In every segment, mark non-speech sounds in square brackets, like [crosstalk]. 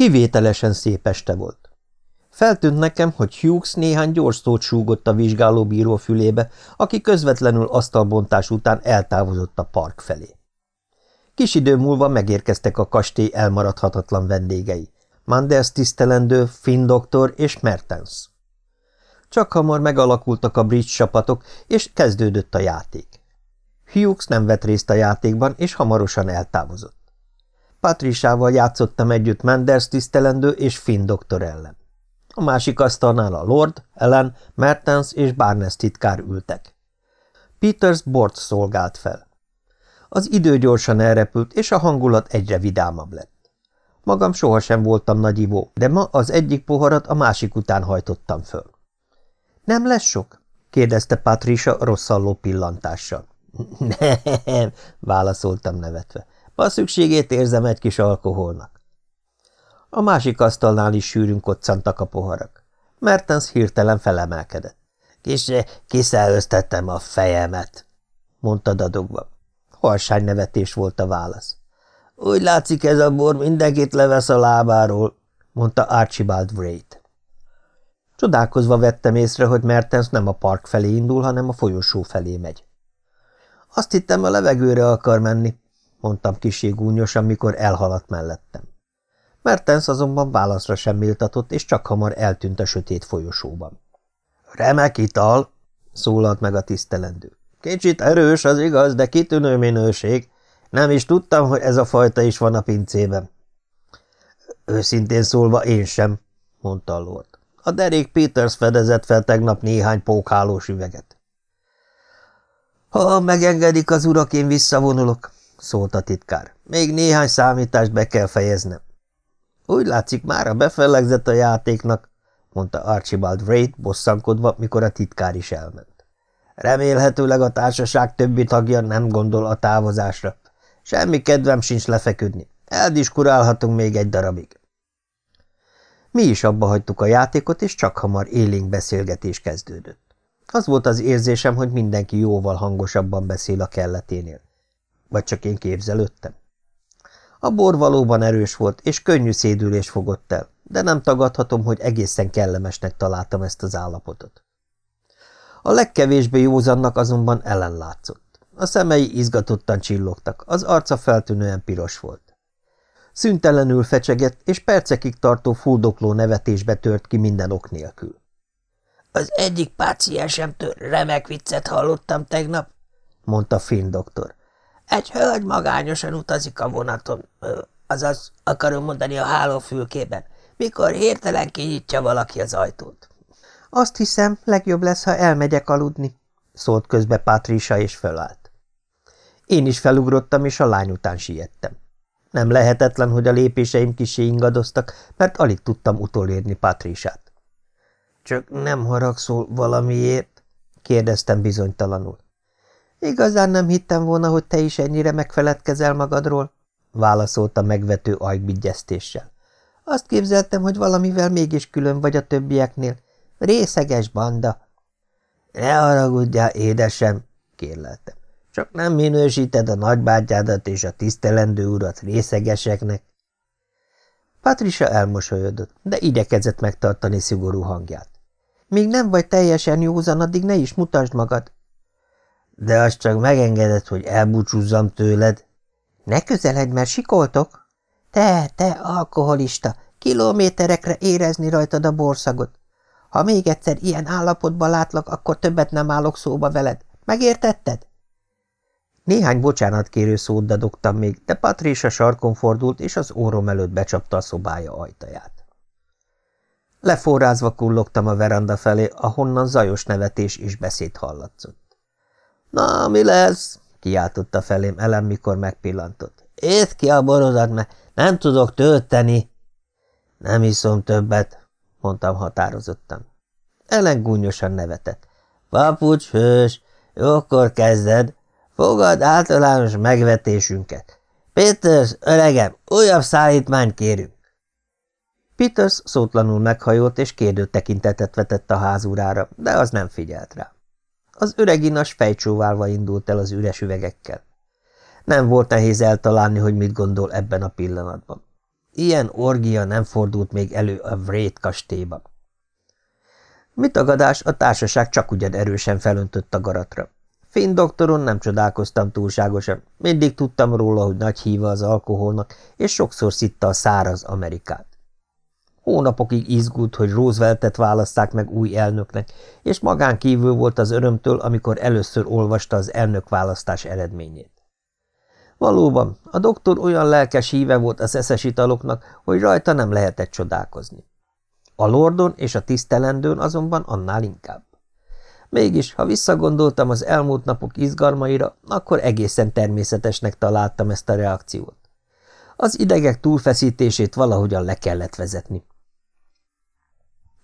Kivételesen szép este volt. Feltűnt nekem, hogy Hughes néhány gyors szót súgott a vizsgálóbíró fülébe, aki közvetlenül asztalbontás után eltávozott a park felé. Kis idő múlva megérkeztek a kastély elmaradhatatlan vendégei. Manders tisztelendő, Finn doktor és Mertens. Csak hamar megalakultak a bridge csapatok, és kezdődött a játék. Hughes nem vett részt a játékban, és hamarosan eltávozott. Patrisával játszottam együtt Manders tisztelendő és Finn doktor ellen. A másik asztalnál a Lord, Ellen, Mertens és Barnes titkár ültek. Peters bort szolgált fel. Az idő gyorsan elrepült, és a hangulat egyre vidámabb lett. Magam sohasem voltam nagy ivó, de ma az egyik poharat a másik után hajtottam föl. – Nem lesz sok? – kérdezte Patricia rosszalló pillantással. [laughs] – Nem – válaszoltam nevetve. – Ma szükségét érzem egy kis alkoholnak. A másik asztalnál is sűrűn koccantak a poharak. Mertens hirtelen felemelkedett. – Kise kiszállöztettem a fejemet – mondta dadogva. Harsány nevetés volt a válasz. – Úgy látszik, ez a bor mindenkit levesz a lábáról – mondta Archibald Wright. Csodálkozva vettem észre, hogy Mertens nem a park felé indul, hanem a folyosó felé megy. – Azt hittem, a levegőre akar menni – mondtam kisé gúnyosan, mikor elhaladt mellettem. Mertens azonban válaszra sem méltatott, és csak hamar eltűnt a sötét folyosóban. – Remek ital! – szólalt meg a tisztelendő. – Kicsit erős, az igaz, de kitűnő minőség. Nem is tudtam, hogy ez a fajta is van a pincében. – Őszintén szólva én sem – mondta a lord. A derék Peters fedezett fel tegnap néhány pókhálós üveget. – Ha megengedik az urak, én visszavonulok – szólt a titkár. – Még néhány számítást be kell fejeznem. Úgy látszik, mára befellegzett a játéknak, mondta Archibald Wright bosszankodva, mikor a titkár is elment. Remélhetőleg a társaság többi tagja nem gondol a távozásra. Semmi kedvem sincs lefeküdni. Eldiskurálhatunk még egy darabig. Mi is abba hagytuk a játékot, és csak hamar élénk beszélgetés kezdődött. Az volt az érzésem, hogy mindenki jóval hangosabban beszél a kelleténél. Vagy csak én képzelődtem. A bor valóban erős volt, és könnyű szédülés fogott el, de nem tagadhatom, hogy egészen kellemesnek találtam ezt az állapotot. A legkevésbé józannak azonban ellenlátszott. A szemei izgatottan csillogtak, az arca feltűnően piros volt. Szüntelenül fecsegett, és percekig tartó fuldokló nevetésbe tört ki minden ok nélkül. – Az egyik páciensemtől remek viccet hallottam tegnap – mondta Finn doktor. Egy hölgy magányosan utazik a vonaton, azaz akarom mondani a hálófülkében, mikor hirtelen kinyitja valaki az ajtót. Azt hiszem, legjobb lesz, ha elmegyek aludni, szólt közbe Patricia és fölállt. Én is felugrottam, és a lány után siettem. Nem lehetetlen, hogy a lépéseim kisé ingadoztak, mert alig tudtam utolérni Patrisát. Csak nem haragszol valamiért? kérdeztem bizonytalanul. Igazán nem hittem volna, hogy te is ennyire megfeledkezel magadról, válaszolta megvető ajkbigyeztéssel. Azt képzeltem, hogy valamivel mégis külön vagy a többieknél. Részeges banda. Ne haragudjál, édesem, kérleltem. Csak nem minősíted a nagybátyádat és a tisztelendő urat részegeseknek. Patricia elmosolyodott, de igyekezett megtartani szigorú hangját. Míg nem vagy teljesen józan, addig ne is mutasd magad. De azt csak megengedett, hogy elbúcsúzzam tőled. Ne közeledj, mert sikoltok. Te, te, alkoholista, kilométerekre érezni rajtad a borszagot. Ha még egyszer ilyen állapotban látlak, akkor többet nem állok szóba veled. Megértetted? Néhány bocsánatkérő szót dadogtam még, de Patricia sarkon fordult, és az órom előtt becsapta a szobája ajtaját. Leforrázva kullogtam a veranda felé, ahonnan zajos nevetés és beszéd hallatszott. – Na, mi lesz? – kiáltotta felém elem, mikor megpillantott. – Észd ki a borodat, mert nem tudok tölteni. – Nem iszom többet – mondtam határozottan. Ellen gúnyosan nevetett. – Papucs hős, jókor kezded. Fogad általános megvetésünket. Peters, öregem, újabb szállítmányt kérünk. Peters szótlanul meghajolt, és kérdő tekintetet vetett a házúrára, de az nem figyelt rá. Az öreginas fejcsóválva indult el az üres üvegekkel. Nem volt nehéz eltalálni, hogy mit gondol ebben a pillanatban. Ilyen orgia nem fordult még elő a Wraith kastélyban. Mit tagadás, a társaság csak ugyan erősen felöntött a garatra. Finn doktoron nem csodálkoztam túlságosan, mindig tudtam róla, hogy nagy híva az alkoholnak, és sokszor szitta a száraz Amerikát. Hónapokig izgult, hogy Rooseveltet választák meg új elnöknek, és magán kívül volt az örömtől, amikor először olvasta az elnökválasztás eredményét. Valóban, a doktor olyan lelkes híve volt az eszes italoknak, hogy rajta nem lehetett csodálkozni. A lordon és a tisztelendőn azonban annál inkább. Mégis, ha visszagondoltam az elmúlt napok izgalmaira, akkor egészen természetesnek találtam ezt a reakciót. Az idegek túlfeszítését valahogyan le kellett vezetni.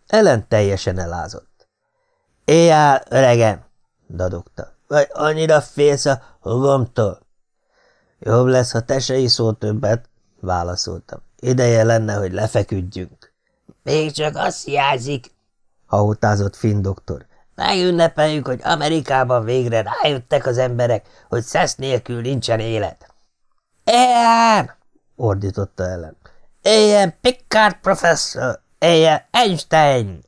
Ellen teljesen elázott. – Éjjel, öregem! – dadogta. – Vagy annyira félsz a hugomtól? – Jobb lesz, ha te se iszol többet – válaszoltam. – Ideje lenne, hogy lefeküdjünk. – Még csak azt hiányzik – hahotázott Finn doktor. Megünnepeljük, hogy Amerikában végre rájöttek az emberek, hogy szesz nélkül nincsen élet. Éljen! ordította ellen. Éljen Pickard professzor! Éljen Einstein!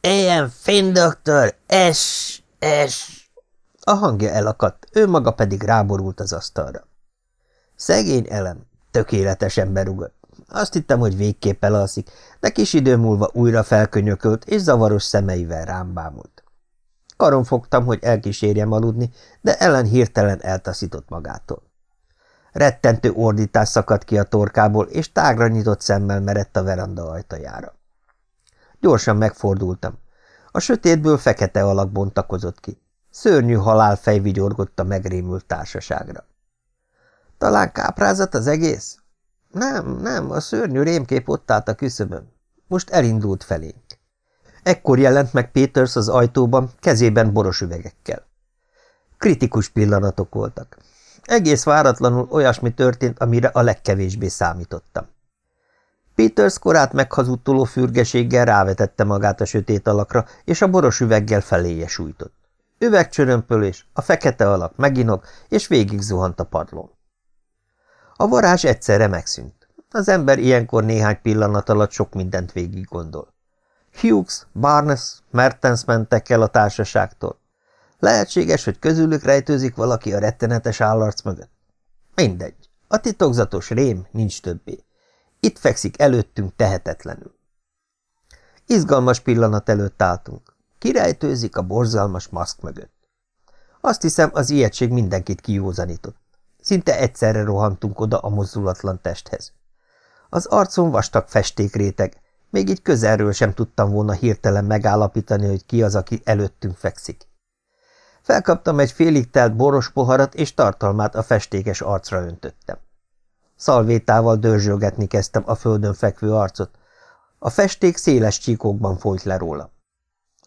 Éljen Finn doktor! Es! Es! A hangja elakadt, ő maga pedig ráborult az asztalra. Szegény elem, tökéletesen berugott. Azt hittem, hogy végképp elalszik, de kis idő múlva újra felkönyökölt, és zavaros szemeivel rám bámult. Karon fogtam, hogy elkísérjem aludni, de ellen hirtelen eltaszított magától. Rettentő ordítás szakadt ki a torkából, és tágra nyitott szemmel merett a veranda ajtajára. Gyorsan megfordultam. A sötétből fekete alak bontakozott ki. Szörnyű halálfej vigyorgott a megrémült társaságra. Talán káprázat az egész? Nem, nem, a szörnyű rémkép ott állt a küszöbön. Most elindult felénk. Ekkor jelent meg Peters az ajtóban, kezében boros üvegekkel. Kritikus pillanatok voltak. Egész váratlanul olyasmi történt, amire a legkevésbé számítottam. Peters korát meghazudtoló fürgeséggel rávetette magát a sötét alakra, és a boros üveggel feléje sújtott. Üvegcsörömpölés, a fekete alak meginog, és végig zuhant a padlón. A varázs egyszerre megszűnt. Az ember ilyenkor néhány pillanat alatt sok mindent végig gondol. Hughes, Barnes, Mertens mentek el a társaságtól. Lehetséges, hogy közülük rejtőzik valaki a rettenetes állarc mögött. Mindegy. A titokzatos rém nincs többé. Itt fekszik előttünk tehetetlenül. Izgalmas pillanat előtt álltunk. Kirejtőzik a borzalmas maszk mögött. Azt hiszem, az ijegység mindenkit kijózanított. Szinte egyszerre rohantunk oda a mozdulatlan testhez. Az arcon vastag festékréteg, még így közelről sem tudtam volna hirtelen megállapítani, hogy ki az, aki előttünk fekszik. Felkaptam egy félig telt boros poharat, és tartalmát a festékes arcra öntöttem. Szalvétával dörzsölgetni kezdtem a földön fekvő arcot. A festék széles csíkokban folyt le róla.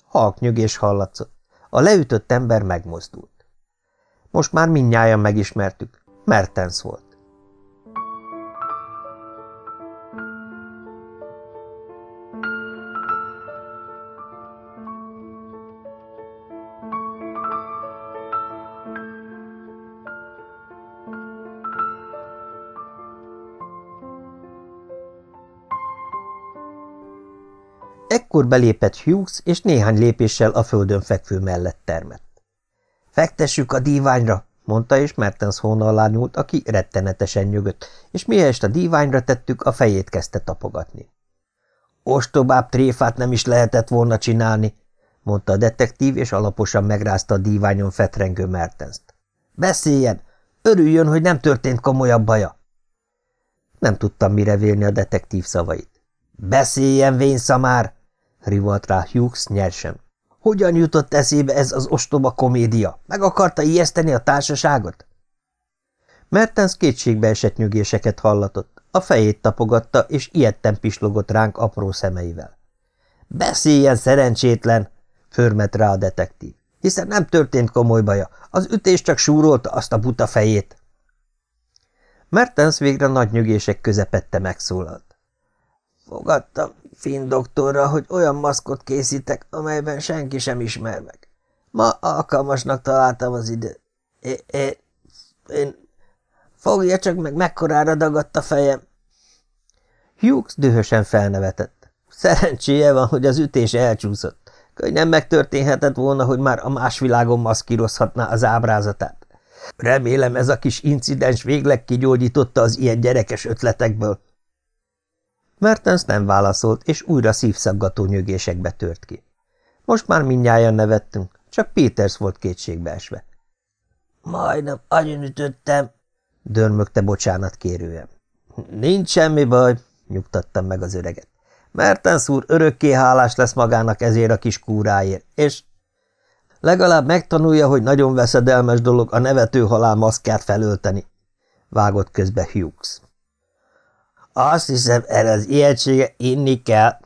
Halk nyögés hallatszott. A leütött ember megmozdult. Most már mindnyájan megismertük. Mertens volt. Ekkor belépett Hughes, és néhány lépéssel a földön fekvő mellett termett. – Fektessük a díványra! – mondta, és Mertens hóna alá nyúlt, aki rettenetesen nyögött, és mihelyest a díványra tettük, a fejét kezdte tapogatni. – Ostobább tréfát nem is lehetett volna csinálni! – mondta a detektív, és alaposan megrázta a díványon fetrengő Mertenst. – Beszéljen! Örüljön, hogy nem történt komolyabb baja! Nem tudtam mire vélni a detektív szavait. – Beszéljen, vénszamár! Rivalt rá Hughes nyersen. Hogyan jutott eszébe ez az ostoba komédia? Meg akarta ijeszteni a társaságot? Mertens kétségbe esett nyögéseket hallatott, a fejét tapogatta, és ilyetten pislogott ránk apró szemeivel. Beszéljen, szerencsétlen! förmet rá a detektív. Hiszen nem történt komoly baja, az ütés csak súrolta azt a buta fejét. Mertens végre nagy nyögések közepette megszólalt. Fogadtam Finn doktorra, hogy olyan maszkot készítek, amelyben senki sem ismer meg. Ma alkalmasnak találtam az idő. É, é, én... Fogja csak meg, mekkorára dagadt a fejem. Hughes dühösen felnevetett. Szerencséje van, hogy az ütés elcsúszott. Könnyen megtörténhetett volna, hogy már a más világon maszkírozhatná az ábrázatát. Remélem ez a kis incidens végleg kigyógyította az ilyen gyerekes ötletekből. Mertens nem válaszolt, és újra szívszaggató nyögésekbe tört ki. Most már mindnyájan nevettünk, csak Peters volt kétségbeesve. – Majdnem agyonütöttem, dörmögte bocsánat kérően. – Nincs semmi baj, nyugtattam meg az öreget. Mertens úr örökké hálás lesz magának ezért a kis kúráért, és legalább megtanulja, hogy nagyon veszedelmes dolog a nevető halál maszkját felölteni, vágott közbe Hughes. Azt hiszem, erre az ijegysége inni kell,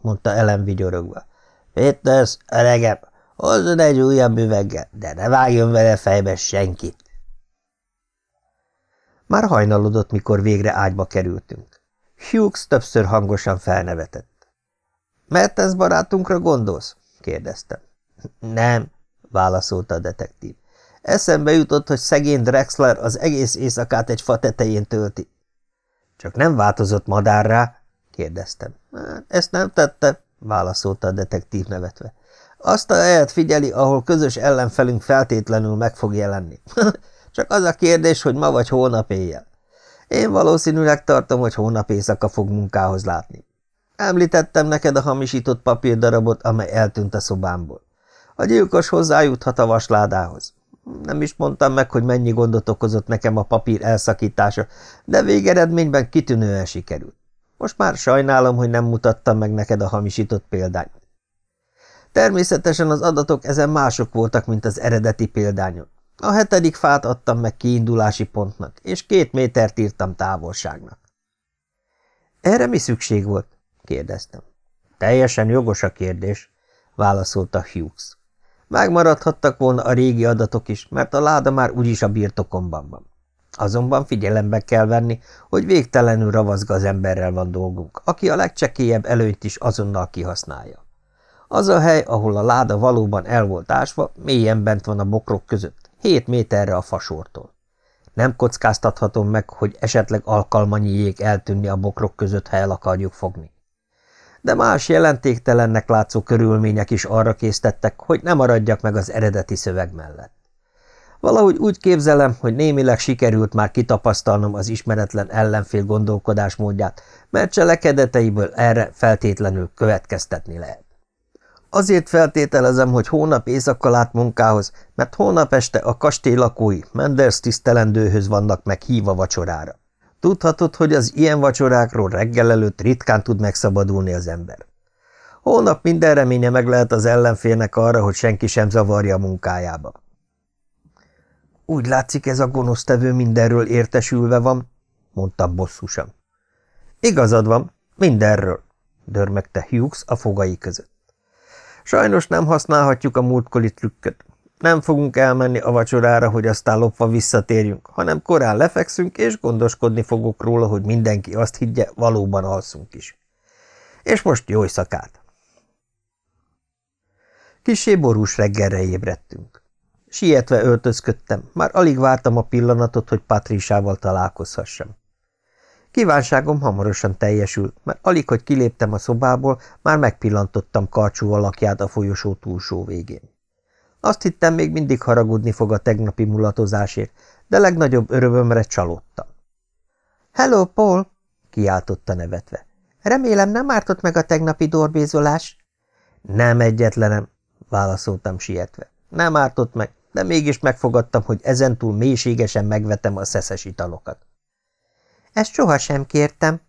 mondta Ellen vigyorogva. Peters, öregem, hozzon egy újabb üveggel, de ne vágjon vele fejbe senkit. Már hajnalodott, mikor végre ágyba kerültünk. Hughes többször hangosan felnevetett. – Mertens barátunkra gondolsz? – kérdeztem. – Nem – válaszolta a detektív. Eszembe jutott, hogy szegény Drexler az egész éjszakát egy fa tetején tölti. – Csak nem változott madárrá? – kérdeztem. – Ezt nem tette – válaszolta a detektív nevetve. – Azt a helyet figyeli, ahol közös ellenfelünk feltétlenül meg fog jelenni. [laughs] Csak az a kérdés, hogy ma vagy holnap éjjel. Én valószínűleg tartom, hogy hónap éjszaka fog munkához látni. Említettem neked a hamisított papírdarabot, amely eltűnt a szobámból. A gyilkos hozzájuthat a vasládához. Nem is mondtam meg, hogy mennyi gondot okozott nekem a papír elszakítása, de végeredményben kitűnően sikerült. Most már sajnálom, hogy nem mutattam meg neked a hamisított példányt. Természetesen az adatok ezen mások voltak, mint az eredeti példányon. A hetedik fát adtam meg kiindulási pontnak, és két métert írtam távolságnak. Erre mi szükség volt? kérdeztem. Teljesen jogos a kérdés, válaszolta Hughes. Megmaradhattak volna a régi adatok is, mert a láda már úgyis a birtokomban van. Azonban figyelembe kell venni, hogy végtelenül ravaszga az emberrel van dolgunk, aki a legcsekélyebb előnyt is azonnal kihasználja. Az a hely, ahol a láda valóban el volt ásva, mélyen bent van a bokrok között, Hét méterre a fasortól. Nem kockáztathatom meg, hogy esetleg alkalmanyi jég eltűnni a bokrok között, ha el akarjuk fogni. De más jelentéktelennek látszó körülmények is arra késztettek, hogy ne maradjak meg az eredeti szöveg mellett. Valahogy úgy képzelem, hogy némileg sikerült már kitapasztalnom az ismeretlen ellenfél gondolkodásmódját, mert cselekedeteiből erre feltétlenül következtetni lehet. Azért feltételezem, hogy hónap éjszakkal át munkához, mert hónap este a kastély lakói Menders tisztelendőhöz vannak meg híva vacsorára. Tudhatod, hogy az ilyen vacsorákról reggel előtt ritkán tud megszabadulni az ember. Hónap minden reménye meg lehet az ellenfélnek arra, hogy senki sem zavarja a munkájába. Úgy látszik, ez a gonosztevő mindenről értesülve van, mondta bosszusan. Igazad van, mindenről, dörmegte Hughes a fogai között. Sajnos nem használhatjuk a múltkori trükköt. Nem fogunk elmenni a vacsorára, hogy aztán lopva visszatérjünk, hanem korán lefekszünk, és gondoskodni fogok róla, hogy mindenki azt higgye, valóban alszunk is. És most jó szakát! Kisé borús reggelre ébredtünk. Sietve öltözködtem, már alig vártam a pillanatot, hogy Patrísával találkozhassam. Kívánságom hamarosan teljesült, mert alig, hogy kiléptem a szobából, már megpillantottam karcsú alakját a folyosó túlsó végén. Azt hittem, még mindig haragudni fog a tegnapi mulatozásért, de legnagyobb örömömre csalódtam. – Hello, Paul! – kiáltotta nevetve. – Remélem nem ártott meg a tegnapi dorbézolás? – Nem egyetlenem – válaszoltam sietve. – Nem ártott meg, de mégis megfogadtam, hogy ezentúl mélységesen megvetem a szeszes italokat. Ezt sohasem kértem,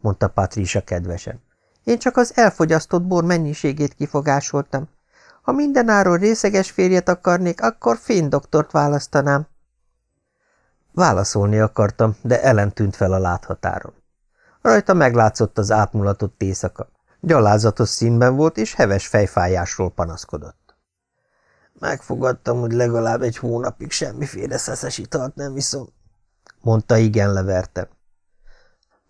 mondta Patricia kedvesen. Én csak az elfogyasztott bor mennyiségét kifogásoltam. Ha mindenáról részeges férjet akarnék, akkor fénydoktort választanám. Válaszolni akartam, de ellen tűnt fel a láthatáron. Rajta meglátszott az átmulatott éjszaka. Gyalázatos színben volt, és heves fejfájásról panaszkodott. Megfogadtam, hogy legalább egy hónapig semmiféle szeszes italt nem viszom, mondta igen levertem.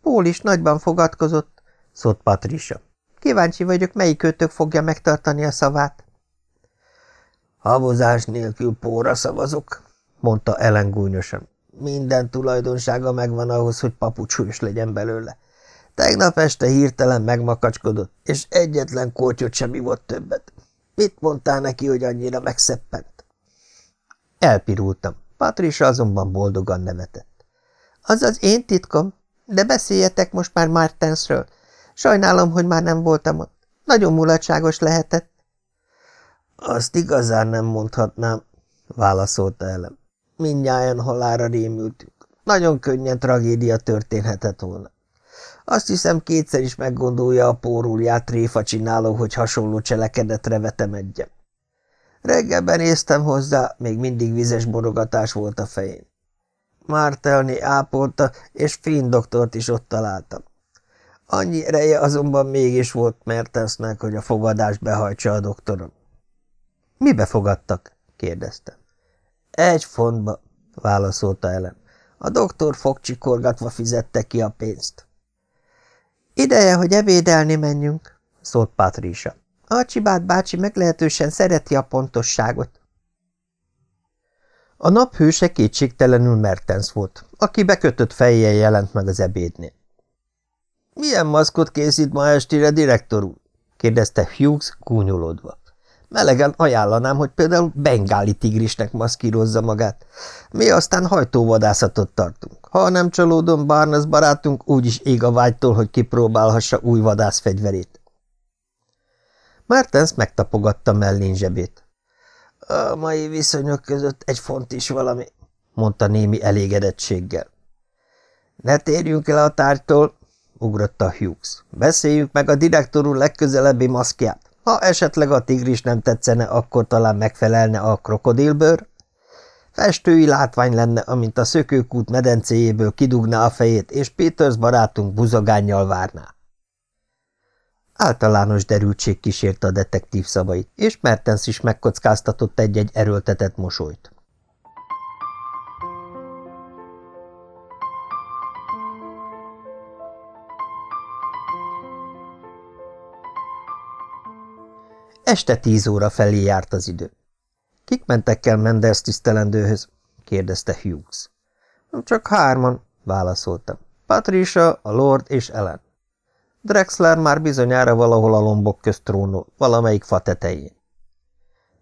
Pól is nagyban fogadkozott, szólt Patricia. Kíváncsi vagyok, melyik őtök fogja megtartani a szavát. Havozás nélkül póra szavazok, mondta Ellen gúnyosan. Minden tulajdonsága megvan ahhoz, hogy papucsús legyen belőle. Tegnap este hirtelen megmakacskodott, és egyetlen kortyot sem ivott többet. Mit mondtál neki, hogy annyira megszeppent? Elpirultam. Patricia azonban boldogan nevetett. Az az én titkom, de beszéljetek most már Martensről. Sajnálom, hogy már nem voltam ott. Nagyon mulatságos lehetett. Azt igazán nem mondhatnám, válaszolta elem. Mindnyájan halára rémültünk. Nagyon könnyen tragédia történhetett volna. Azt hiszem kétszer is meggondolja a pórúlját tréfa csináló, hogy hasonló cselekedetre vetemedjem. Reggelben néztem hozzá, még mindig vizes borogatás volt a fején. Mártelni ápolta, és Finn doktort is ott találtam. Annyi ereje azonban mégis volt Mertensnek, hogy a fogadást behajtsa a doktoron. – Mibe fogadtak? – kérdeztem. – Egy fontba – válaszolta Ellen. A doktor fogcsikorgatva fizette ki a pénzt. – Ideje, hogy ebédelni menjünk – szólt Patricia. Archibald bácsi meglehetősen szereti a pontosságot. A naphőse kétségtelenül Mertens volt, aki bekötött fejjel jelent meg az ebédnél. – Milyen maszkot készít ma estére, direktor úr? – kérdezte Hughes gúnyolódva. – Melegen ajánlanám, hogy például bengáli tigrisnek maszkírozza magát. Mi aztán hajtóvadászatot tartunk. Ha nem csalódom, Barnes barátunk úgyis ég a vágytól, hogy kipróbálhassa új vadászfegyverét. Martens megtapogatta mellén zsebét. A mai viszonyok között egy font is valami, mondta némi elégedettséggel. Ne térjünk el a tárgytól, ugrotta Hughes. Beszéljük meg a direktor legközelebbi maszkját. Ha esetleg a tigris nem tetszene, akkor talán megfelelne a krokodilbőr. Festői látvány lenne, amint a szökőkút medencéjéből kidugná a fejét, és Peters barátunk buzogánnyal várná. Általános derültség kísérte a detektív szavait, és Mertens is megkockáztatott egy-egy erőltetett mosolyt. Este tíz óra felé járt az idő. Kik mentek el Menders tisztelendőhöz? kérdezte Hughes. Csak hárman, válaszoltam. Patricia, a Lord és Ellen. Drexler már bizonyára valahol a lombok közt trónol, valamelyik fa tetején.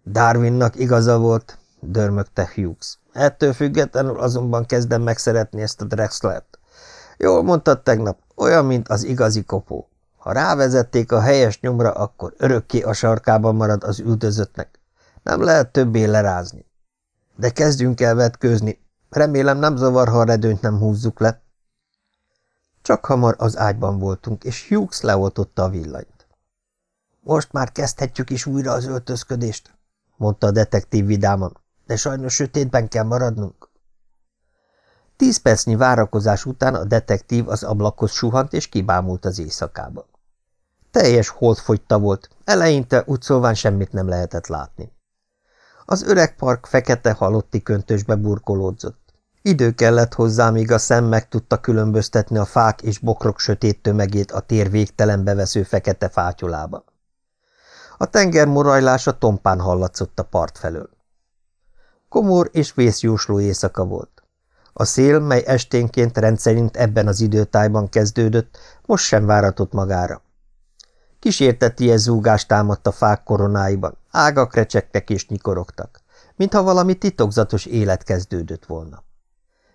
Darwinnak igaza volt, dörmögte Hughes. Ettől függetlenül azonban kezdem megszeretni ezt a Drexlert. Jól mondtad tegnap, olyan, mint az igazi kopó. Ha rávezették a helyes nyomra, akkor örökké a sarkában marad az üldözöttnek. Nem lehet többé lerázni. De kezdjünk el vetkőzni. Remélem nem zavar, ha a redőnyt nem húzzuk le. Csak hamar az ágyban voltunk, és Hughes leoltotta a villanyt. Most már kezdhetjük is újra az öltözködést, mondta a detektív vidáman, de sajnos sötétben kell maradnunk. Tíz percnyi várakozás után a detektív az ablakhoz suhant, és kibámult az éjszakába. Teljes holdfogyta volt, eleinte úgy szóván semmit nem lehetett látni. Az öreg park fekete halotti köntösbe burkolódzott. Idő kellett hozzá, míg a szem meg tudta különböztetni a fák és bokrok sötét tömegét a tér végtelenbe vesző fekete fátyolába. A tenger morajlása tompán hallatszott a part felől. Komor és vészjósló éjszaka volt. A szél, mely esténként rendszerint ebben az időtájban kezdődött, most sem váratott magára. Kísérteti zúgást támadt a fák koronáiban, ágak recsegtek és nyikorogtak, mintha valami titokzatos élet kezdődött volna.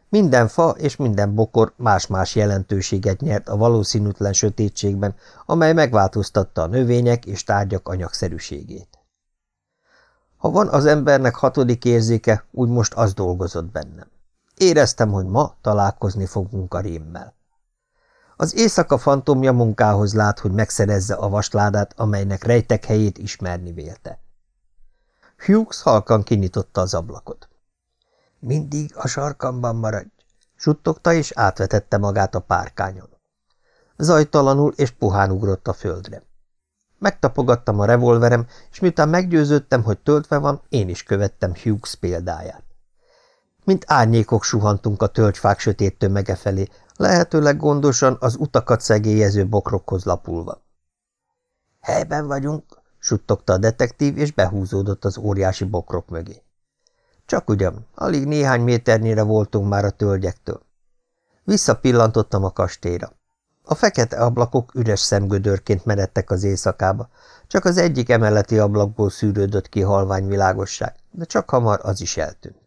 Minden fa és minden bokor más-más jelentőséget nyert a valószínűtlen sötétségben, amely megváltoztatta a növények és tárgyak anyagszerűségét. Ha van az embernek hatodik érzéke, úgy most az dolgozott bennem. Éreztem, hogy ma találkozni fogunk a rémmel. Az éjszaka fantomja munkához lát, hogy megszerezze a vasládát, amelynek rejtek helyét ismerni vélte. Hughes halkan kinyitotta az ablakot. Mindig a sarkamban maradj, suttogta és átvetette magát a párkányon. Zajtalanul és puhán ugrott a földre. Megtapogattam a revolverem, és miután meggyőződtem, hogy töltve van, én is követtem Hughes példáját. Mint árnyékok suhantunk a tölgyfák sötét tömege felé, lehetőleg gondosan az utakat szegélyező bokrokhoz lapulva. Helyben vagyunk, suttogta a detektív, és behúzódott az óriási bokrok mögé. Csak ugyan, alig néhány méternyire voltunk már a tölgyektől. Visszapillantottam a kastélyra. A fekete ablakok üres szemgödörként meredtek az éjszakába, csak az egyik emeleti ablakból szűrődött ki halvány világosság, de csak hamar az is eltűnt.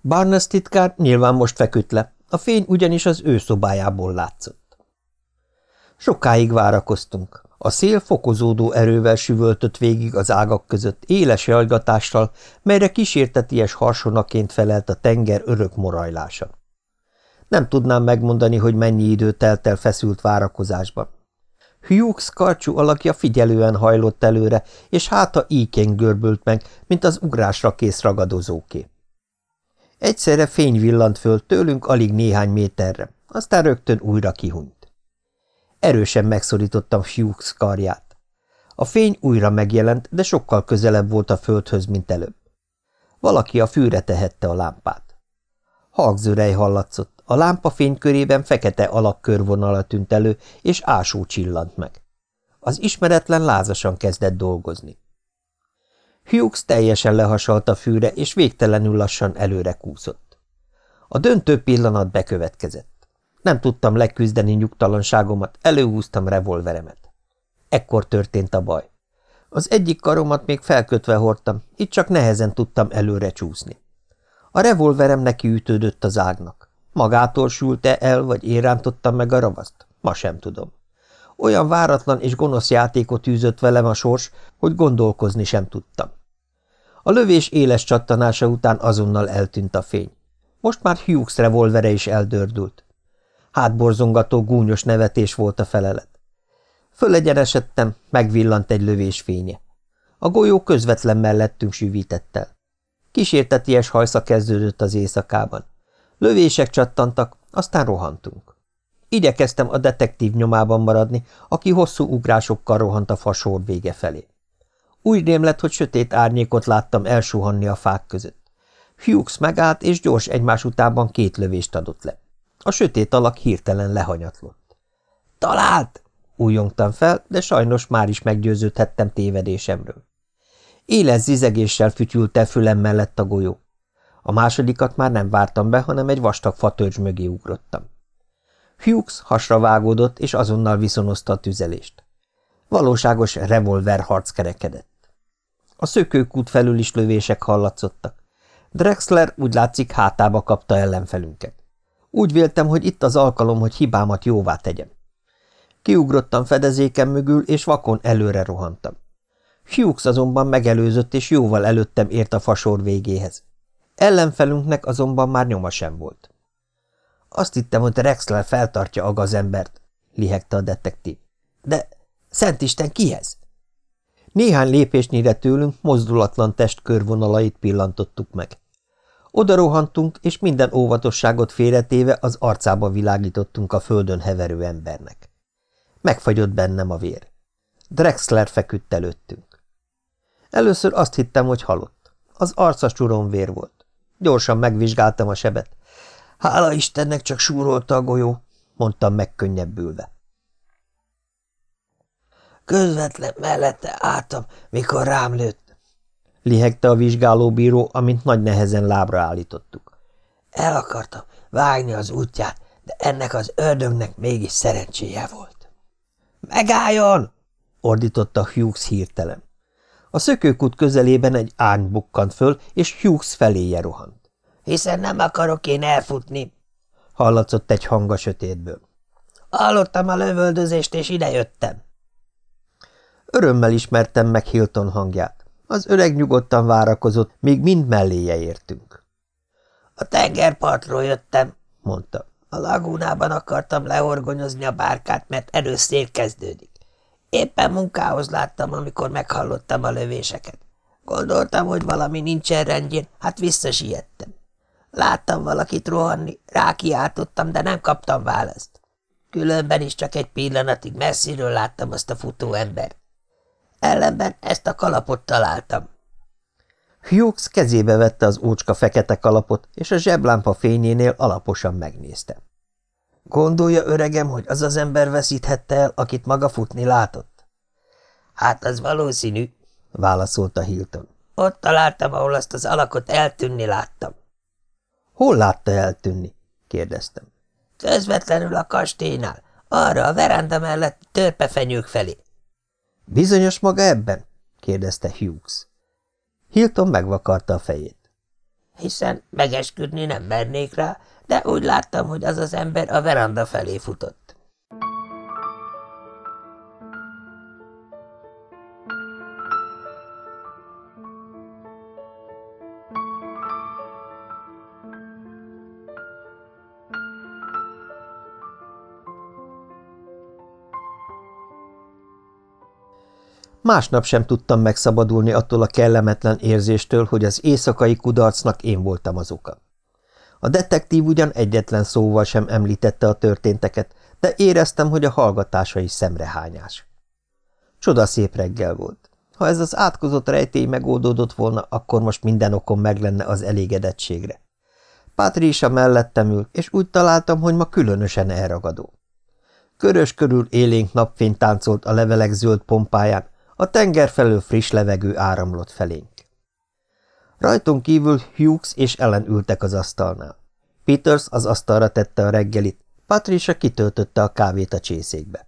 Barnes titkár nyilván most feküdt le, a fény ugyanis az ő szobájából látszott. Sokáig várakoztunk. A szél fokozódó erővel süvöltött végig az ágak között éles jajgatással, melyre kísérteties harsonaként felelt a tenger örök morajlása. Nem tudnám megmondani, hogy mennyi idő telt el feszült várakozásban. Hughes karcsú alakja figyelően hajlott előre, és háta íkén görbült meg, mint az ugrásra kész ragadozóké. Egyszerre fény villant föl tőlünk alig néhány méterre, aztán rögtön újra kihunyt. Erősen megszorítottam Hughes karját. A fény újra megjelent, de sokkal közelebb volt a földhöz, mint előbb. Valaki a fűre tehette a lámpát. Halkzörej hallatszott, a lámpa fénykörében fekete alakkörvonala tűnt elő, és ásó csillant meg. Az ismeretlen lázasan kezdett dolgozni. Hughes teljesen lehasalt a fűre, és végtelenül lassan előre kúszott. A döntő pillanat bekövetkezett. Nem tudtam leküzdeni nyugtalanságomat, előhúztam revolveremet. Ekkor történt a baj. Az egyik karomat még felkötve hordtam, itt csak nehezen tudtam előre csúszni. A revolverem neki ütődött az ágnak. Magától sült-e el, vagy én meg a ravaszt? Ma sem tudom. Olyan váratlan és gonosz játékot űzött velem a sors, hogy gondolkozni sem tudtam. A lövés éles csattanása után azonnal eltűnt a fény. Most már Hughes revolvere is eldördült. Hátborzongató gúnyos nevetés volt a felelet. Fölegyenesedtem, megvillant egy lövés fénye. A golyó közvetlen mellettünk süvített el. Kísérteties hajsza kezdődött az éjszakában. Lövések csattantak, aztán rohantunk. Igyekeztem a detektív nyomában maradni, aki hosszú ugrásokkal rohant a fasor vége felé. Úgy rém lett, hogy sötét árnyékot láttam elsuhanni a fák között. Hughes megállt, és gyors egymás utánban két lövést adott le. A sötét alak hirtelen lehanyatlott. – Talált! – újongtam fel, de sajnos már is meggyőződhettem tévedésemről. Éles zizegéssel fütyült fülem mellett a golyó. A másodikat már nem vártam be, hanem egy vastag fatörzs mögé ugrottam. Hughes hasra vágódott, és azonnal viszonozta a tüzelést. Valóságos revolverharc kerekedett. A szökőkút felül is lövések hallatszottak. Drexler úgy látszik hátába kapta ellenfelünket. Úgy véltem, hogy itt az alkalom, hogy hibámat jóvá tegyem. Kiugrottam fedezékem mögül, és vakon előre rohantam. Hughes azonban megelőzött, és jóval előttem ért a fasor végéhez. Ellenfelünknek azonban már nyoma sem volt. Azt hittem, hogy Drexler feltartja a gazembert, lihegte a detektív. De, Szentisten, kihez? Néhány lépésnyire tőlünk mozdulatlan test körvonalait pillantottuk meg. Oda rohantunk, és minden óvatosságot félretéve az arcába világítottunk a földön heverő embernek. Megfagyott bennem a vér. Drexler feküdt előttünk. Először azt hittem, hogy halott. Az arca suron vér volt. Gyorsan megvizsgáltam a sebet. Hála Istennek csak súrolta a golyó, mondtam megkönnyebbülve. Közvetlen mellette álltam, mikor rám lőtt. Lihegte a vizsgálóbíró, amint nagy nehezen lábra állítottuk. El akartam vágni az útját, de ennek az ördögnek mégis szerencséje volt. Megálljon! ordította Hughes hirtelen. A szökőkút közelében egy árny bukkant föl, és Hughes feléje rohant. Hiszen nem akarok én elfutni, hallatszott egy hang a sötétből. Hallottam a lövöldözést, és idejöttem. Örömmel ismertem meg Hilton hangját. Az öreg nyugodtan várakozott, még mind melléje értünk. A tengerpartról jöttem, mondta. A lagúnában akartam lehorgonyozni a bárkát, mert előszér kezdődik. Éppen munkához láttam, amikor meghallottam a lövéseket. Gondoltam, hogy valami nincsen rendjén, hát visszasiettem. Láttam valakit rohanni, rákiáltottam, de nem kaptam választ. Különben is csak egy pillanatig messziről láttam azt a futó embert. Ellenben ezt a kalapot találtam. Hughes kezébe vette az ócska fekete kalapot, és a zseblámpa fényénél alaposan megnézte. Gondolja, öregem, hogy az az ember veszíthette el, akit maga futni látott? Hát az valószínű, válaszolta Hilton. Ott találtam, ahol azt az alakot eltűnni láttam. Hol látta eltűnni? kérdeztem. Közvetlenül a kastélynál, Arra a veranda mellett törpefenyők felé. Bizonyos maga ebben? kérdezte Hughes. Hilton megvakarta a fejét. Hiszen megesküdni nem mernék rá, de úgy láttam, hogy az az ember a veranda felé futott. Másnap sem tudtam megszabadulni attól a kellemetlen érzéstől, hogy az éjszakai kudarcnak én voltam az oka. A detektív ugyan egyetlen szóval sem említette a történteket, de éreztem, hogy a hallgatása is szemrehányás. Csoda szép reggel volt. Ha ez az átkozott rejtély megoldódott volna, akkor most minden okom meg lenne az elégedettségre. Patricia mellettem ül, és úgy találtam, hogy ma különösen elragadó. Körös körül élénk napfény táncolt a levelek zöld pompáján, a tenger felől friss levegő áramlott felénk. Rajtunk kívül Hughes és Ellen ültek az asztalnál. Peters az asztalra tette a reggelit, Patricia kitöltötte a kávét a csészékbe.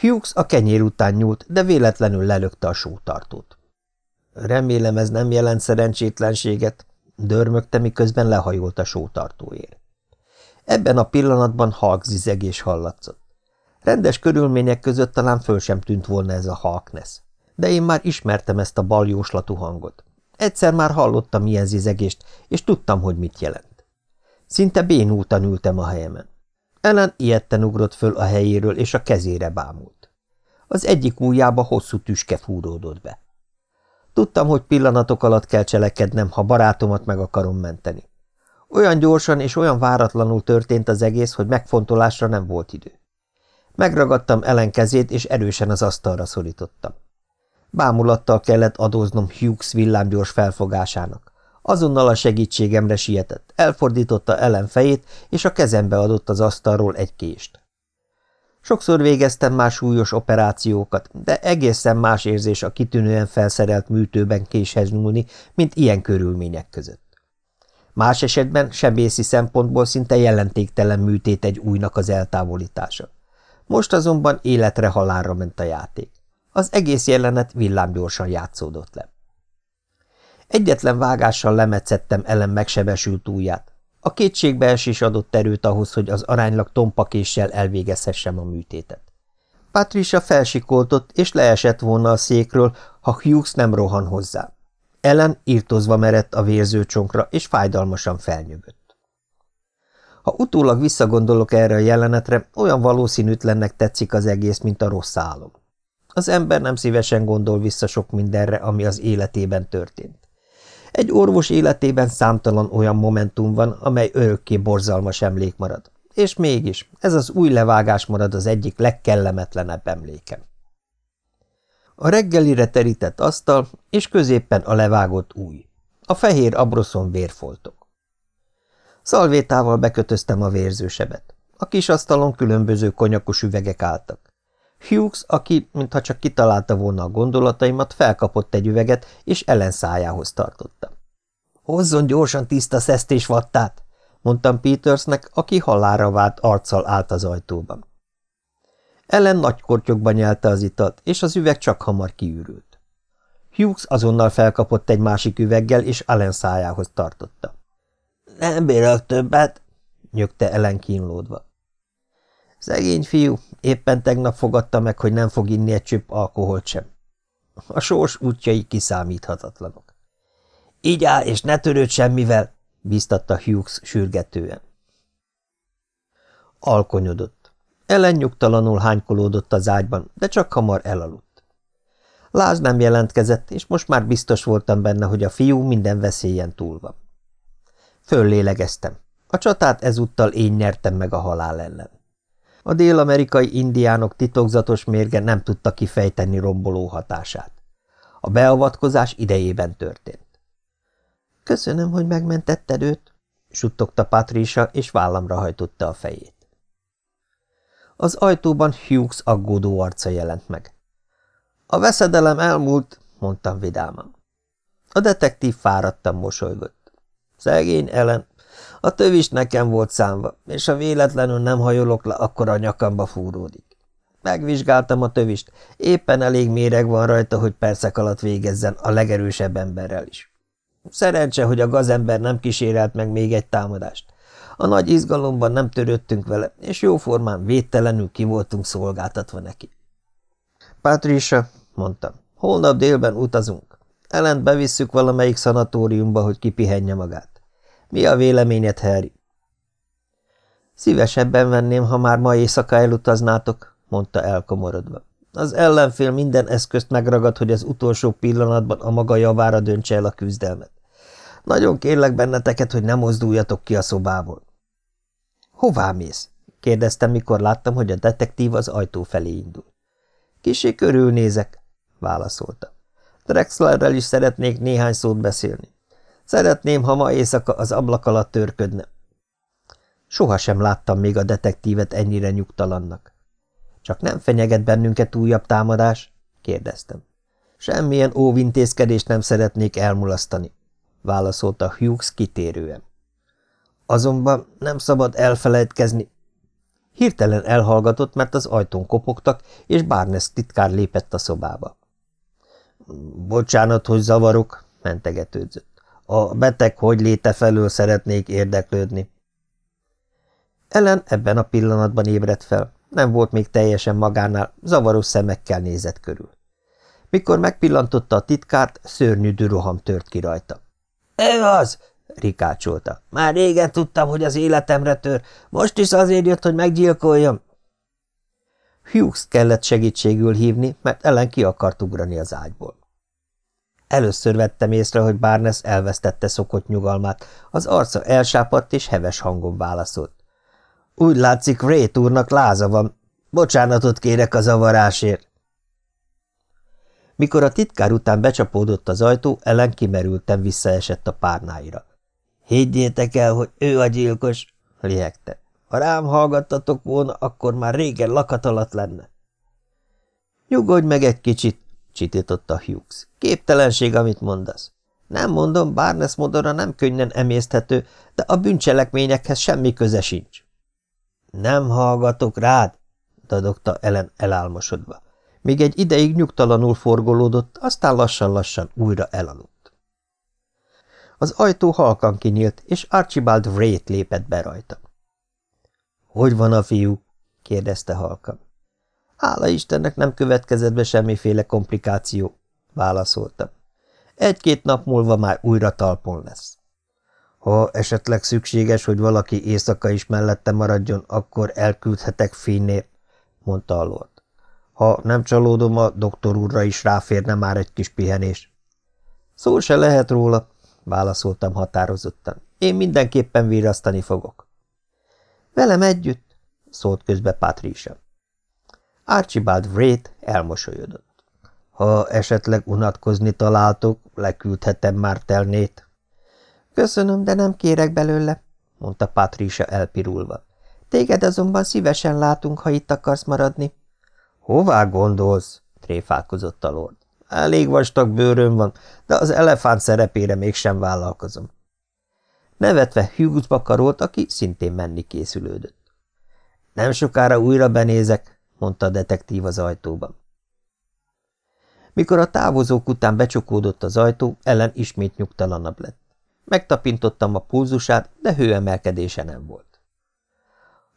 Hughes a kenyér után nyúlt, de véletlenül lelökte a sótartót. Remélem ez nem jelent szerencsétlenséget, dörmögte, miközben lehajolt a sótartóért. Ebben a pillanatban halk zizegés hallatszott. Rendes körülmények között talán föl sem tűnt volna ez a Harkness, de én már ismertem ezt a baljóslatú hangot. Egyszer már hallottam ilyen zizegést, és tudtam, hogy mit jelent. Szinte bénultan ültem a helyemen. Ellen ilyetten ugrott föl a helyéről, és a kezére bámult. Az egyik ujjába hosszú tüske fúródott be. Tudtam, hogy pillanatok alatt kell cselekednem, ha barátomat meg akarom menteni. Olyan gyorsan és olyan váratlanul történt az egész, hogy megfontolásra nem volt idő. Megragadtam Ellen kezét, és erősen az asztalra szorítottam. Bámulattal kellett adóznom Hughes villámgyors felfogásának. Azonnal a segítségemre sietett, elfordította Ellen fejét, és a kezembe adott az asztalról egy kést. Sokszor végeztem már súlyos operációkat, de egészen más érzés a kitűnően felszerelt műtőben késhez nyúlni, mint ilyen körülmények között. Más esetben sebészi szempontból szinte jelentéktelen műtét egy újnak az eltávolítása. Most azonban életre halálra ment a játék. Az egész jelenet villámgyorsan játszódott le. Egyetlen vágással lemetszettem ellen megsebesült ujját. A kétségbeesés adott erőt ahhoz, hogy az aránylag tompa késsel elvégezhessem a műtétet. Patricia felsikoltott, és leesett volna a székről, ha Hughes nem rohan hozzá. Ellen írtozva merett a vérző csonkra, és fájdalmasan felnyögött. Ha utólag visszagondolok erre a jelenetre, olyan valószínűtlennek tetszik az egész, mint a rossz álom. Az ember nem szívesen gondol vissza sok mindenre, ami az életében történt. Egy orvos életében számtalan olyan momentum van, amely örökké borzalmas emlék marad. És mégis, ez az új levágás marad az egyik legkellemetlenebb emlékem. A reggelire terített asztal, és középpen a levágott új. A fehér abroszon vérfoltok. Szalvétával bekötöztem a vérzősebet. A kis asztalon különböző konyakos üvegek álltak. Hughes, aki, mintha csak kitalálta volna a gondolataimat, felkapott egy üveget, és ellenszájához tartotta. – Hozzon gyorsan tiszta szeszt és vattát! – mondtam Petersnek, aki halára vált arccal állt az ajtóban. Ellen nagy kortyokban nyelte az italt, és az üveg csak hamar kiürült. Hughes azonnal felkapott egy másik üveggel, és Ellen szájához tartotta. Nem bírok többet, nyögte Ellen kínlódva. Szegény fiú, éppen tegnap fogadta meg, hogy nem fog inni egy csöpp alkoholt sem. A sors útjai kiszámíthatatlanok. Így áll, és ne törőd semmivel, bíztatta Hughes sürgetően. Alkonyodott. Ellen nyugtalanul hánykolódott az ágyban, de csak hamar elaludt. Láz nem jelentkezett, és most már biztos voltam benne, hogy a fiú minden veszélyen túl van. Föllélegeztem. A csatát ezúttal én nyertem meg a halál ellen. A dél-amerikai indiánok titokzatos mérge nem tudta kifejteni romboló hatását. A beavatkozás idejében történt. – Köszönöm, hogy megmentetted őt – suttogta Patricia, és vállamra hajtotta a fejét. Az ajtóban Hughes aggódó arca jelent meg. – A veszedelem elmúlt – mondtam vidáman. A detektív fáradtan mosolygott. Szegény Ellen. A tövist nekem volt számva, és ha véletlenül nem hajolok le, akkor a nyakamba fúródik. Megvizsgáltam a tövist, éppen elég méreg van rajta, hogy percek alatt végezzen a legerősebb emberrel is. Szerencse, hogy a gazember nem kísérelt meg még egy támadást. A nagy izgalomban nem törődtünk vele, és jóformán védtelenül ki voltunk szolgáltatva neki. Patricia, mondtam, holnap délben utazunk. Ellent bevisszük valamelyik szanatóriumba, hogy kipihenje magát. Mi a véleményed, Harry? Szívesebben venném, ha már ma éjszaka elutaznátok, mondta elkomorodva. Az ellenfél minden eszközt megragad, hogy az utolsó pillanatban a maga javára döntse el a küzdelmet. Nagyon kérlek benneteket, hogy ne mozduljatok ki a szobából. Hová mész? kérdeztem, mikor láttam, hogy a detektív az ajtó felé indul. Kisé körülnézek, válaszolta. Drexlerrel is szeretnék néhány szót beszélni. Szeretném, ha ma éjszaka az ablak alatt törködne. Sohasem láttam még a detektívet ennyire nyugtalannak. Csak nem fenyeget bennünket újabb támadás? kérdeztem. Semmilyen óvintézkedést nem szeretnék elmulasztani, válaszolta Hughes kitérően. Azonban nem szabad elfelejtkezni. Hirtelen elhallgatott, mert az ajtón kopogtak, és Barnes titkár lépett a szobába. Bocsánat, hogy zavarok, mentegetődzött. A beteg hogy léte felől szeretnék érdeklődni. Ellen ebben a pillanatban ébredt fel, nem volt még teljesen magánál, zavaros szemekkel nézett körül. Mikor megpillantotta a titkárt, szörnyű düroham tört ki rajta. – Ő az! – rikácsolta. – Már régen tudtam, hogy az életemre tör, most is azért jött, hogy meggyilkoljam. Hughes kellett segítségül hívni, mert ellen ki akart ugrani az ágyból. Először vettem észre, hogy Barnes elvesztette szokott nyugalmát, az arca elsápadt és heves hangon válaszolt. Úgy látszik, Wraith úrnak láza van. Bocsánatot kérek a zavarásért. Mikor a titkár után becsapódott az ajtó, ellen kimerültem visszaesett a párnáira. Higgyétek el, hogy ő a gyilkos, lihegte. Ha rám hallgattatok volna, akkor már régen lakat alatt lenne. Nyugodj meg egy kicsit, csitította Hughes. Képtelenség, amit mondasz. Nem mondom, Barnes modora nem könnyen emészthető, de a bűncselekményekhez semmi köze sincs. Nem hallgatok rád, dadogta Ellen elálmosodva. Még egy ideig nyugtalanul forgolódott, aztán lassan-lassan újra elaludt. Az ajtó halkan kinyílt, és Archibald Wraith lépett be rajta. – Hogy van a fiú? – kérdezte halkan. – Hála Istennek nem következett be semmiféle komplikáció – válaszoltam. Egy-két nap múlva már újra talpon lesz. Ha esetleg szükséges, hogy valaki éjszaka is mellette maradjon, akkor elküldhetek fénynél, mondta a lord. Ha nem csalódom, a doktor úrra is ráférne már egy kis pihenés. Szó se lehet róla, válaszoltam határozottan. Én mindenképpen virasztani fogok. Velem együtt, szólt közbe Patricia. Archibald Wraith elmosolyodott. Ha esetleg unatkozni találtok, leküldhetem már telnét. Köszönöm, de nem kérek belőle, mondta Patricia elpirulva. Téged azonban szívesen látunk, ha itt akarsz maradni. Hová gondolsz? tréfálkozott a lord. Elég vastag bőröm van, de az elefánt szerepére mégsem vállalkozom. Nevetve Hughesba karolt, aki szintén menni készülődött. Nem sokára újra benézek, mondta a detektív az ajtóban. Mikor a távozók után becsukódott az ajtó, ellen ismét nyugtalanabb lett. Megtapintottam a pulzusát, de hőemelkedése nem volt.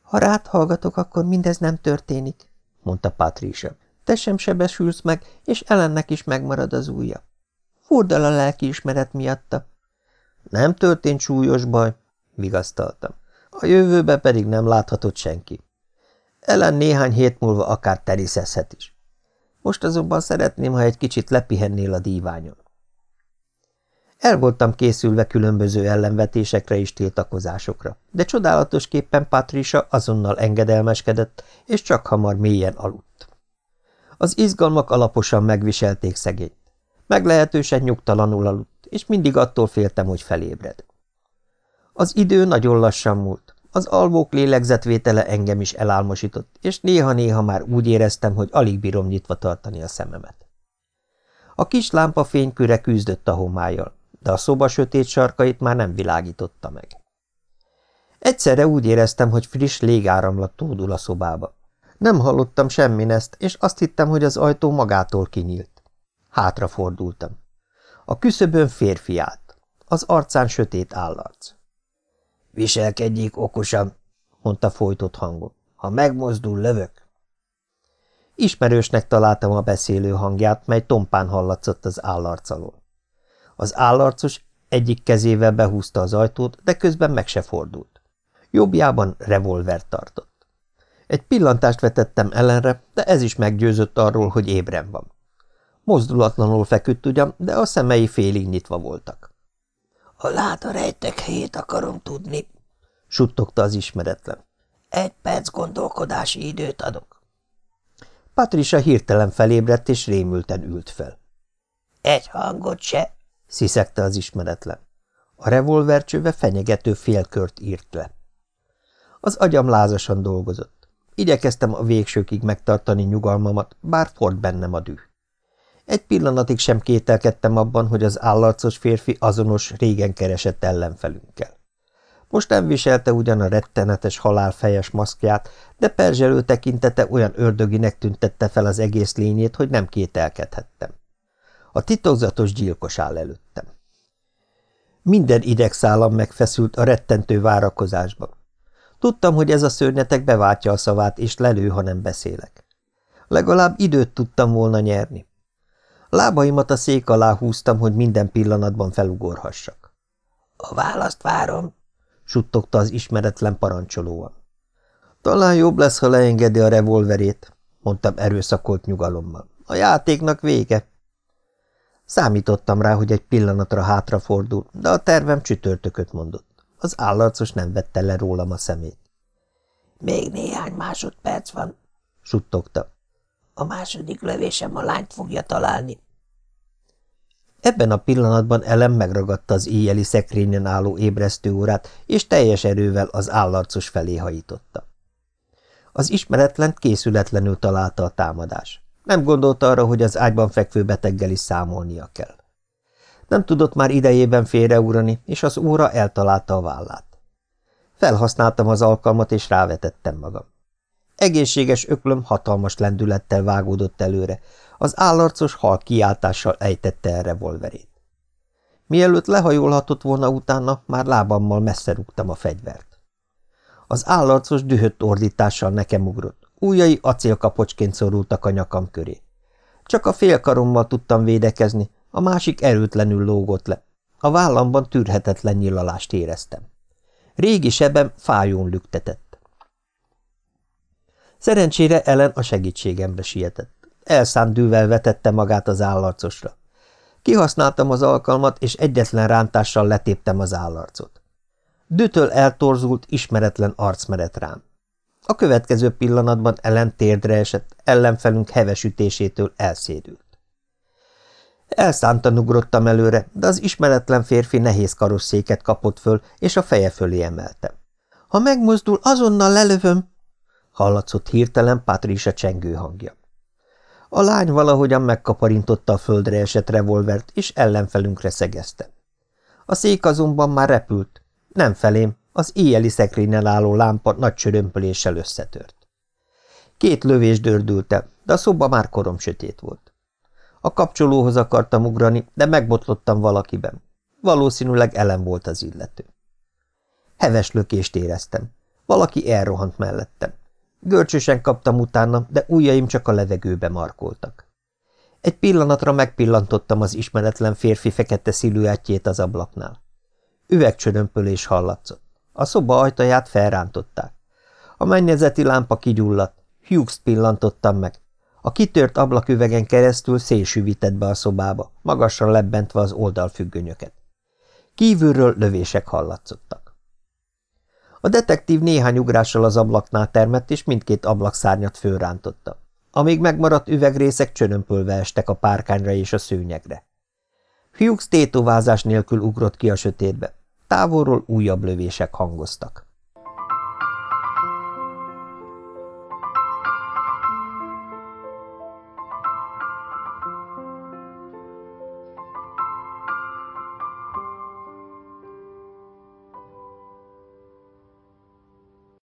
Ha rád hallgatok, akkor mindez nem történik, mondta Patricia. Te sem sebesülsz meg, és ellennek is megmarad az ujja. Furdal a lelkiismeret miatta. Nem történt súlyos baj, vigasztaltam. A jövőbe pedig nem láthatott senki. Ellen néhány hét múlva akár teriszezhet is. Most azonban szeretném, ha egy kicsit lepihennél a díványon. El voltam készülve különböző ellenvetésekre és tiltakozásokra, de csodálatosképpen Patricia azonnal engedelmeskedett, és csak hamar mélyen aludt. Az izgalmak alaposan megviselték szegényt. Meglehetősen nyugtalanul aludt, és mindig attól féltem, hogy felébred. Az idő nagyon lassan múlt. Az alvók lélegzetvétele engem is elálmosított, és néha-néha már úgy éreztem, hogy alig bírom nyitva tartani a szememet. A kis lámpa fényküre küzdött a homályjal, de a szoba sötét sarkait már nem világította meg. Egyszerre úgy éreztem, hogy friss légáramlat tódul a szobába. Nem hallottam semmi ezt, és azt hittem, hogy az ajtó magától kinyílt. Hátrafordultam. A küszöbön férfi állt. Az arcán sötét állarc. Viselkedjék okosan, mondta folytott hangon. Ha megmozdul, lövök. Ismerősnek találtam a beszélő hangját, mely tompán hallatszott az állarc. Az állarcos egyik kezével behúzta az ajtót, de közben meg se fordult. Jobbjában revolver tartott. Egy pillantást vetettem ellenre, de ez is meggyőzött arról, hogy ébren van. Mozdulatlanul feküdt ugyan, de a szemei félig nyitva voltak. – A láda rejtek helyét akarom tudni – suttogta az ismeretlen. – Egy perc gondolkodási időt adok. Patricia hirtelen felébredt és rémülten ült fel. – Egy hangot se – sziszegte az ismeretlen. A revolvercsőve fenyegető félkört írt le. Az agyam lázasan dolgozott. Igyekeztem a végsőkig megtartani nyugalmamat, bár ford bennem a düh. Egy pillanatig sem kételkedtem abban, hogy az állarcos férfi azonos, régen keresett ellenfelünkkel. Most nem viselte ugyan a rettenetes halálfejes maszkját, de perzselő tekintete olyan ördöginek tüntette fel az egész lényét, hogy nem kételkedhettem. A titokzatos gyilkos áll előttem. Minden idegszálam megfeszült a rettentő várakozásban. Tudtam, hogy ez a szörnyetek beváltja a szavát, és lelő, ha nem beszélek. Legalább időt tudtam volna nyerni. Lábaimat a szék alá húztam, hogy minden pillanatban felugorhassak. – A választ várom – suttogta az ismeretlen parancsolóan. – Talán jobb lesz, ha leengedi a revolverét – mondtam erőszakolt nyugalommal. – A játéknak vége. Számítottam rá, hogy egy pillanatra hátrafordul, de a tervem csütörtököt mondott. Az állarcos nem vette le rólam a szemét. – Még néhány másodperc van – suttogta. A második lövésem a lányt fogja találni. Ebben a pillanatban Ellen megragadta az éjjeli szekrényen álló ébresztőórát, és teljes erővel az állarcos felé hajította. Az ismeretlen készületlenül találta a támadás. Nem gondolta arra, hogy az ágyban fekvő beteggel is számolnia kell. Nem tudott már idejében félreúrani, és az óra eltalálta a vállát. Felhasználtam az alkalmat, és rávetettem magam. Egészséges öklöm hatalmas lendülettel vágódott előre, az állarcos hal kiáltással ejtette el revolverét. Mielőtt lehajolhatott volna utána, már lábammal messze rúgtam a fegyvert. Az állarcos dühött ordítással nekem ugrott, újai acélkapocsként szorultak a nyakam köré. Csak a félkarommal tudtam védekezni, a másik erőtlenül lógott le. A vállamban tűrhetetlen nyilalást éreztem. Régi sebem fájón lüktetett. Szerencsére Ellen a segítségemre sietett. Elszánt vetette magát az állarcosra. Kihasználtam az alkalmat, és egyetlen rántással letéptem az állarcot. Dütől eltorzult, ismeretlen arcmeret rám. A következő pillanatban Ellen térdre esett, ellenfelünk heves ütésétől elszédült. Elszántan ugrottam előre, de az ismeretlen férfi nehéz karosszéket kapott föl, és a feje fölé emeltem. – Ha megmozdul, azonnal lelövöm! Hallatszott hirtelen Patricia csengő hangja. A lány valahogyan megkaparintotta a földre esett revolvert, és ellenfelünkre szegezte. A szék azonban már repült, nem felém, az éjjeli szekrényen álló lámpa nagy csörömpöléssel összetört. Két lövés dördült el, de a szoba már korom sötét volt. A kapcsolóhoz akartam ugrani, de megbotlottam valakiben. Valószínűleg ellen volt az illető. Heves lökést éreztem. Valaki elrohant mellettem. Görcsösen kaptam utána, de ujjaim csak a levegőbe markoltak. Egy pillanatra megpillantottam az ismeretlen férfi fekete sziluettjét az ablaknál. Üvegcsörömpölés hallatszott. A szoba ajtaját felrántották. A mennyezeti lámpa kigyulladt. Hughes pillantottam meg. A kitört ablaküvegen keresztül szélsűvített be a szobába, magasra lebbentve az oldalfüggönyöket. Kívülről lövések hallatszottak. A detektív néhány ugrással az ablaknál termett, és mindkét ablakszárnyat fölrántotta. Amíg megmaradt üvegrészek csörömpölve estek a párkányra és a szőnyegre. Hughes tétovázás nélkül ugrott ki a sötétbe. Távolról újabb lövések hangoztak.